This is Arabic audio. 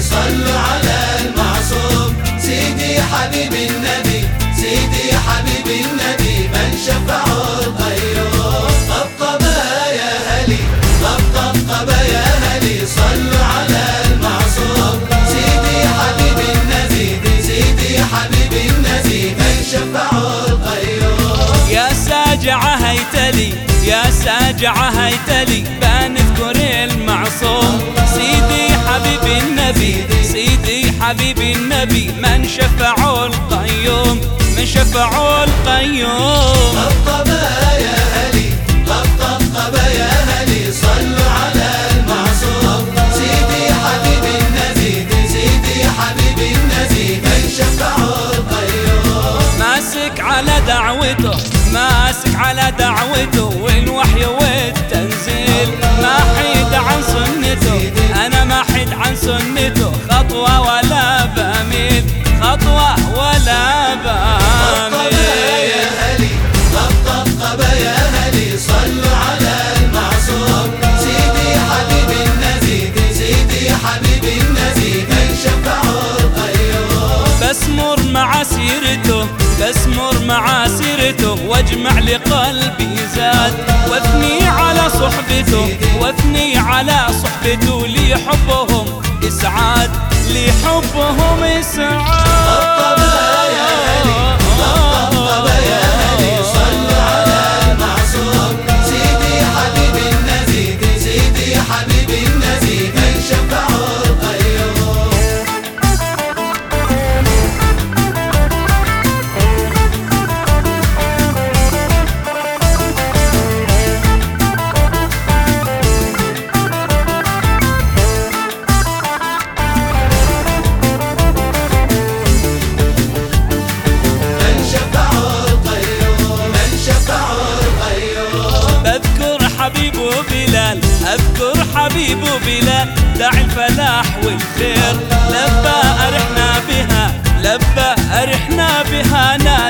صلوا على المعصوم سيدي حبيب النبي سيدي حبيب النبي من شفعه سيدي حبيب النبي من شفعه القيوم يا ساجعة هيتلي يا ساجعة هيتلي بنذكر المعصوم. سيدي حبيب النبي سيدي حبيب النبي من شفعه القيوم من شفعه القيوم. طبطبة ماسك على دعوته والوحي والتنزيل. ما حيد عن سنته أنا ما حيد عن سنته. خطوة ولا بميل خطوة ولا يا بميل هلي طبطبة يا هلي صلوا على المعصوم. سيدي حبيب النبي سيدي حبيب النبي. من شفعه القيوم بسمر مع سيرته بسمر مع سيرته واجمع لقلبي زاد. واثني على صحبته واثني على صحبته لحبهم إسعاد لحبهم إسعاد. حبيبه بلال داعي الفلاح والخير. لبى أرحنا بها لبى أرحنا بها نادى